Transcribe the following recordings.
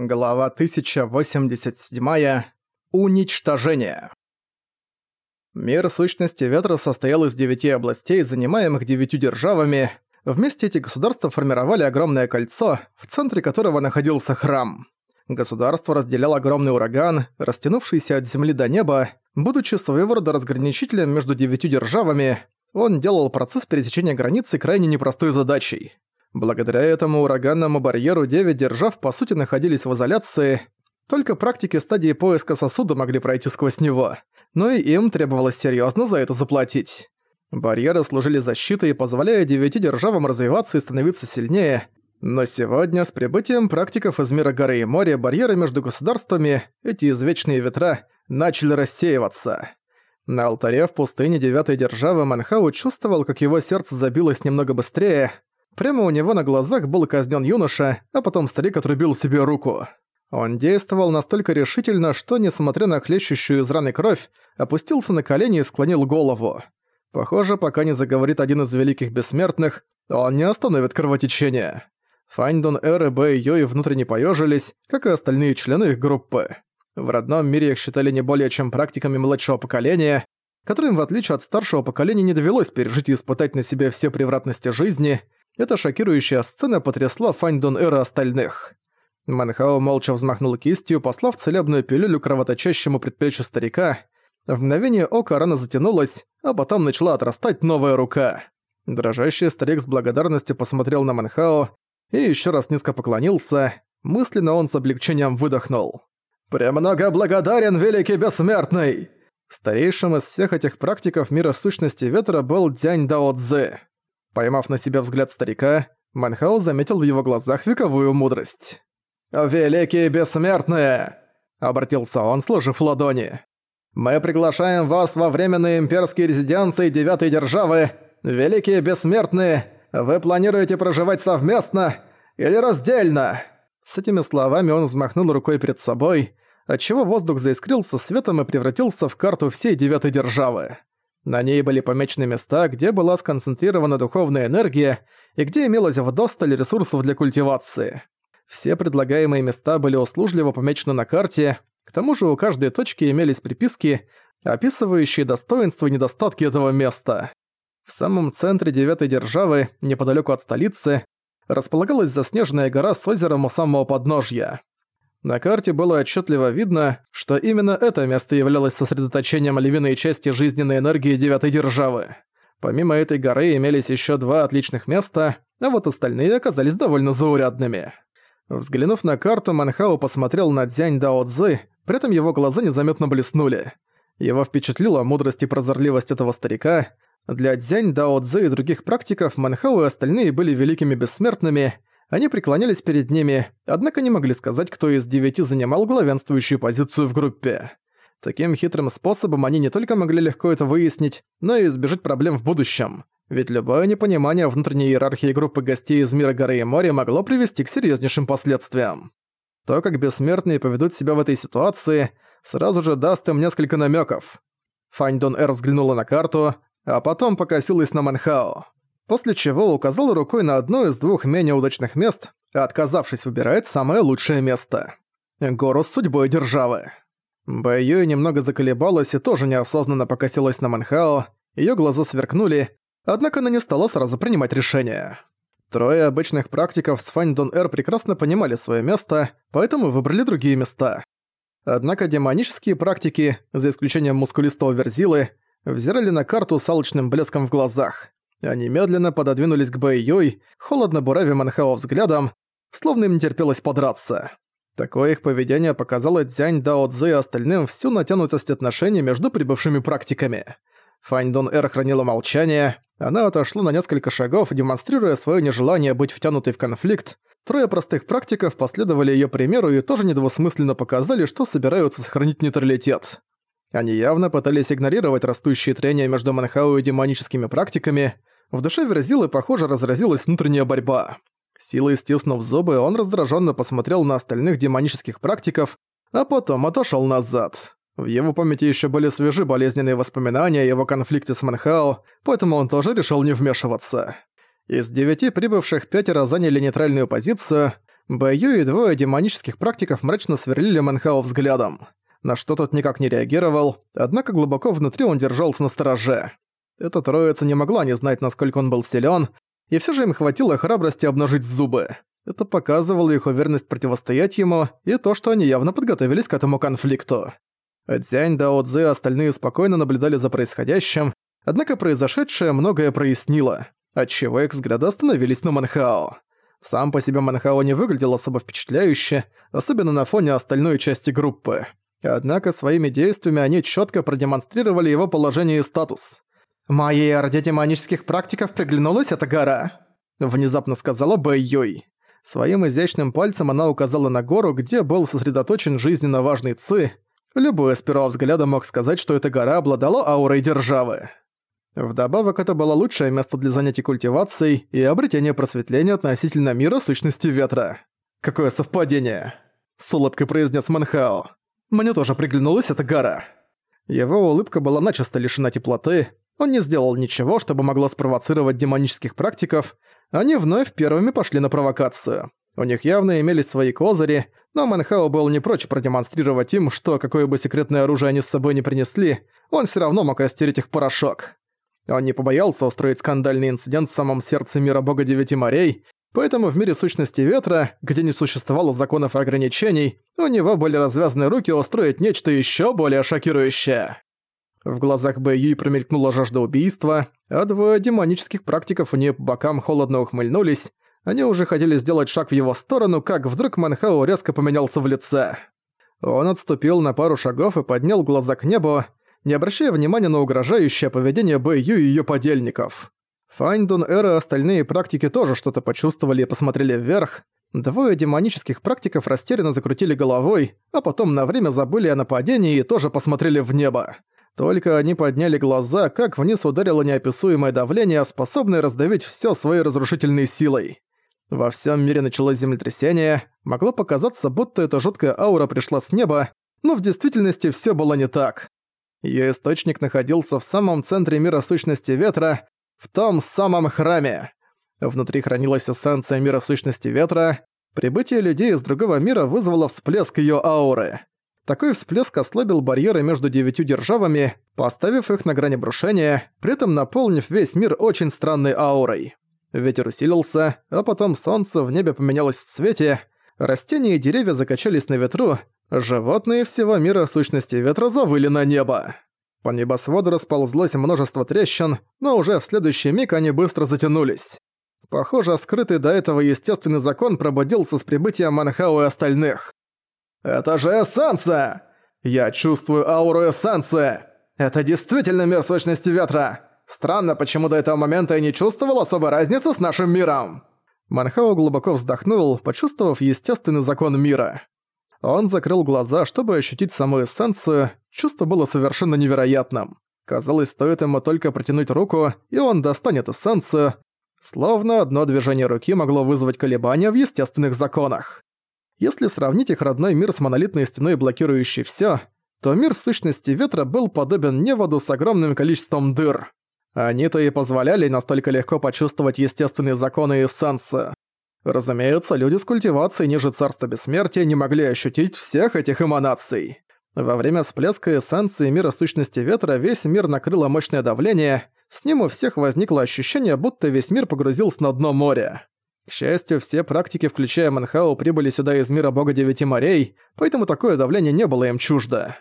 Глава 1087. Уничтожение. Мир сущности ветра состоял из девяти областей, занимаемых девятью державами. Вместе эти государства формировали огромное кольцо, в центре которого находился храм. Государство разделял огромный ураган, растянувшийся от земли до неба. Будучи своего рода разграничителем между девятью державами, он делал процесс пересечения границы крайне непростой задачей. Благодаря этому ураганному барьеру девять держав по сути находились в изоляции, только практики стадии поиска сосуда могли пройти сквозь него, но и им требовалось серьезно за это заплатить. Барьеры служили защитой, позволяя девяти державам развиваться и становиться сильнее, но сегодня с прибытием практиков из мира горы и моря барьеры между государствами, эти извечные ветра, начали рассеиваться. На алтаре в пустыне девятой державы Манхау чувствовал, как его сердце забилось немного быстрее, Прямо у него на глазах был казнен юноша, а потом старик отрубил себе руку. Он действовал настолько решительно, что, несмотря на хлещущую из раны кровь, опустился на колени и склонил голову. Похоже, пока не заговорит один из великих бессмертных, он не остановит кровотечение. Фаньдун, Эр и Бэй Йой внутренне поежились, как и остальные члены их группы. В родном мире их считали не более чем практиками младшего поколения, которым, в отличие от старшего поколения, не довелось пережить и испытать на себе все превратности жизни – эта шокирующая сцена потрясла Фаньдун Эра остальных. Манхао молча взмахнул кистью, послав целебную пилюлю кровоточащему предплечью старика. В мгновение ока рана затянулась, а потом начала отрастать новая рука. Дрожащий старик с благодарностью посмотрел на Манхао и еще раз низко поклонился. Мысленно он с облегчением выдохнул. «Премного благодарен, великий бессмертный!» Старейшим из всех этих практиков мира сущности ветра был Дзянь Дао Цзы. Поймав на себя взгляд старика, Манхао заметил в его глазах вековую мудрость. «Великие бессмертные!» — обратился он, сложив ладони. «Мы приглашаем вас во временные имперские резиденции Девятой Державы. Великие бессмертные, вы планируете проживать совместно или раздельно?» С этими словами он взмахнул рукой перед собой, отчего воздух заискрился светом и превратился в карту всей Девятой Державы. На ней были помечены места, где была сконцентрирована духовная энергия и где имелось вдосталь ресурсов для культивации. Все предлагаемые места были услужливо помечены на карте, к тому же у каждой точки имелись приписки, описывающие достоинства и недостатки этого места. В самом центре девятой державы, неподалеку от столицы, располагалась заснеженная гора с озером у самого подножья. На карте было отчетливо видно, что именно это место являлось сосредоточением львиной части жизненной энергии Девятой Державы. Помимо этой горы имелись еще два отличных места, а вот остальные оказались довольно заурядными. Взглянув на карту, Манхао посмотрел на Дзянь Дао Цзы, при этом его глаза незаметно блеснули. Его впечатлила мудрость и прозорливость этого старика. Для Дзянь Дао Цзы и других практиков Манхао и остальные были великими бессмертными, они преклонялись перед ними, однако не могли сказать, кто из девяти занимал главенствующую позицию в группе. Таким хитрым способом они не только могли легко это выяснить, но и избежать проблем в будущем. Ведь любое непонимание внутренней иерархии группы гостей из мира горы и моря могло привести к серьезнейшим последствиям. То, как бессмертные поведут себя в этой ситуации, сразу же даст им несколько намеков. Фань Дон Эр взглянула на карту, а потом покосилась на Манхао после чего указал рукой на одно из двух менее удачных мест, отказавшись выбирать самое лучшее место. Гору с судьбой державы. Бэйюй немного заколебалась и тоже неосознанно покосилась на Манхао, её глаза сверкнули, однако она не стала сразу принимать решение. Трое обычных практиков с Фань Дон Эр прекрасно понимали своё место, поэтому выбрали другие места. Однако демонические практики, за исключением мускулистого Верзилы, взирали на карту с алчным блеском в глазах. Они медленно пододвинулись к Бэй холодно буравя Манхао взглядом, словно им не терпелось подраться. Такое их поведение показало Дзянь Дао Цзэ и остальным всю натянутость отношений между прибывшими практиками. Фань Дон Эр хранила молчание, она отошла на несколько шагов, демонстрируя свое нежелание быть втянутой в конфликт. Трое простых практиков последовали ее примеру и тоже недвусмысленно показали, что собираются сохранить нейтралитет. Они явно пытались игнорировать растущие трения между Манхау и демоническими практиками. В душе Верзилы, похоже, разразилась внутренняя борьба. Силой стиснув зубы, он раздраженно посмотрел на остальных демонических практиков, а потом отошел назад. В его памяти еще были свежи болезненные воспоминания о его конфликте с Манхао, поэтому он тоже решил не вмешиваться. Из девяти прибывших пятеро заняли нейтральную позицию, Бэйю и двое демонических практиков мрачно сверлили Мэнхао взглядом. На что тот никак не реагировал, однако глубоко внутри он держался на стороже. Эта троица не могла не знать, насколько он был силен, и все же им хватило храбрости обнажить зубы. Это показывало их уверенность противостоять ему и то, что они явно подготовились к этому конфликту. Дзянь, Дао Цзы и остальные спокойно наблюдали за происходящим, однако произошедшее многое прояснило, отчего их взгляды остановились на Манхао. Сам по себе Манхао не выглядел особо впечатляюще, особенно на фоне остальной части группы. Однако своими действиями они четко продемонстрировали его положение и статус. «Моей орде демонических практиков приглянулась эта гора», — внезапно сказала Бэй Юй. Своим изящным пальцем она указала на гору, где был сосредоточен жизненно важный Ци. Любой с первого взгляда мог сказать, что эта гора обладала аурой державы. Вдобавок, это было лучшее место для занятий культивацией и обретения просветления относительно мира сущности ветра. «Какое совпадение!» — с улыбкой произнес Манхао. «Мне тоже приглянулась эта гора». Его улыбка была начисто лишена теплоты, он не сделал ничего, чтобы могло спровоцировать демонических практиков, они вновь первыми пошли на провокацию. У них явно имелись свои козыри, но Манхао был не прочь продемонстрировать им, что какое бы секретное оружие они с собой не принесли, он все равно мог растереть их порошок. Он не побоялся устроить скандальный инцидент в самом сердце мира бога Девяти морей, поэтому в мире сущности ветра, где не существовало законов и ограничений, у него были развязаны руки устроить нечто еще более шокирующее. В глазах Бэйюи промелькнула жажда убийства, а двое демонических практиков у нее по бокам холодно ухмыльнулись. Они уже хотели сделать шаг в его сторону, как вдруг Манхао резко поменялся в лице. Он отступил на пару шагов и поднял глаза к небу, не обращая внимания на угрожающее поведение Бэйю и её подельников. Фаньдун Эра и остальные практики тоже что-то почувствовали и посмотрели вверх. Двое демонических практиков растерянно закрутили головой, а потом на время забыли о нападении и тоже посмотрели в небо. Только они подняли глаза, как вниз ударило неописуемое давление, способное раздавить всё своей разрушительной силой. Во всем мире началось землетрясение, могло показаться, будто эта жуткая аура пришла с неба, но в действительности всё было не так. Её источник находился в самом центре мира сущности ветра, в том самом храме. Внутри хранилась эссенция мира сущности ветра. Прибытие людей из другого мира вызвало всплеск её ауры. Такой всплеск ослабил барьеры между девятью державами, поставив их на грани брушения, при этом наполнив весь мир очень странной аурой. Ветер усилился, а потом солнце в небе поменялось в цвете, растения и деревья закачались на ветру, Животные всего мира сущности ветра завыли на небо. По небосводу расползлось множество трещин, но уже в следующий миг они быстро затянулись. Похоже, скрытый до этого естественный закон пробудился с прибытием Манхау и остальных. «Это же эссенция! Я чувствую ауру эссенции! Это действительно мир сущности ветра! Странно, почему до этого момента я не чувствовал особой разницы с нашим миром!» Манхао глубоко вздохнул, почувствовав естественный закон мира. Он закрыл глаза, чтобы ощутить саму эссенцию, чувство было совершенно невероятным. Казалось, стоит ему только протянуть руку, и он достанет эссенцию, словно одно движение руки могло вызвать колебания в естественных законах. Если сравнить их родной мир с монолитной стеной, блокирующей всё, то мир сущности ветра был подобен неводу с огромным количеством дыр. Они-то и позволяли настолько легко почувствовать естественные законы и эссенцию. Разумеется, люди с культивацией ниже Царства Бессмертия не могли ощутить всех этих эманаций. Во время всплеска эссенции мира сущности ветра весь мир накрыло мощное давление, с ним у всех возникло ощущение, будто весь мир погрузился на дно моря. К счастью, все практики, включая Манхау, прибыли сюда из мира бога Девяти морей, поэтому такое давление не было им чуждо.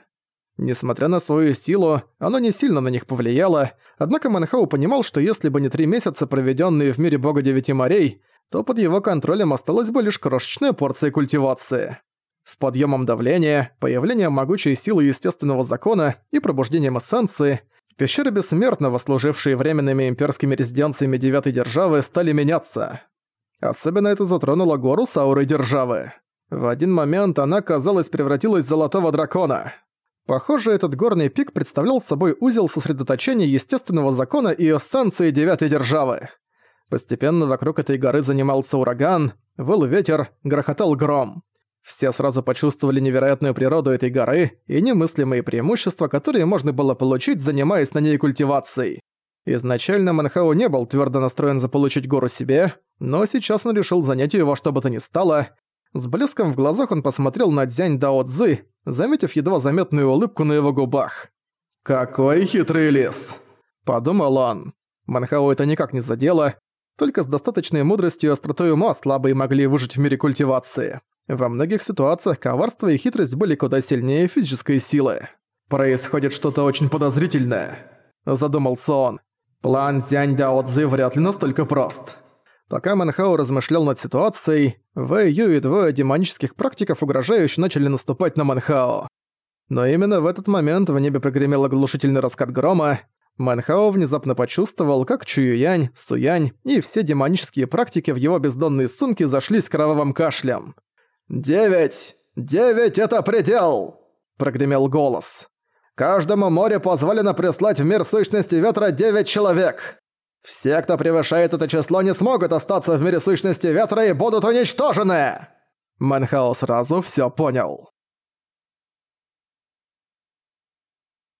Несмотря на свою силу, оно не сильно на них повлияло, однако Манхау понимал, что если бы не три месяца, проведенные в мире бога Девяти морей, то под его контролем осталась бы лишь крошечная порция культивации. С подъемом давления, появлением могучей силы естественного закона и пробуждением эссенции, пещеры Бессмертного, служившие временными имперскими резиденциями Девятой Державы, стали меняться. Особенно это затронуло гору с аурой Державы. В один момент она, казалось, превратилась в золотого дракона. Похоже, этот горный пик представлял собой узел сосредоточения естественного закона и эссенции Девятой Державы. Постепенно вокруг этой горы занимался ураган, выл ветер, грохотал гром. Все сразу почувствовали невероятную природу этой горы и немыслимые преимущества, которые можно было получить, занимаясь на ней культивацией. Изначально Манхау не был твердо настроен заполучить гору себе, но сейчас он решил занять её во что бы то ни стало. С блеском в глазах он посмотрел на Дзянь Дао Цзы, заметив едва заметную улыбку на его губах. «Какой хитрый лис!» – подумал он. Манхао это никак не задело, только с достаточной мудростью и остротой ума слабые могли выжить в мире культивации. Во многих ситуациях коварство и хитрость были куда сильнее физической силы. «Происходит что-то очень подозрительное», – задумался он. «План Зянь Дао Цзы вряд ли настолько прост». Пока Манхао размышлял над ситуацией, Вэй Ю и двое демонических практиков угрожающе начали наступать на Манхао. Но именно в этот момент в небе прогремел оглушительный раскат грома. Манхао внезапно почувствовал, как Чуюянь, Суянь и все демонические практики в его бездонные сумки с кровавым кашлем. «Девять! Девять — это предел!» — прогремел голос. «Каждому морю позволено прислать в мир сущности ветра девять человек. Все, кто превышает это число, не смогут остаться в мире сущности ветра и будут уничтожены!» Манхао сразу всё понял.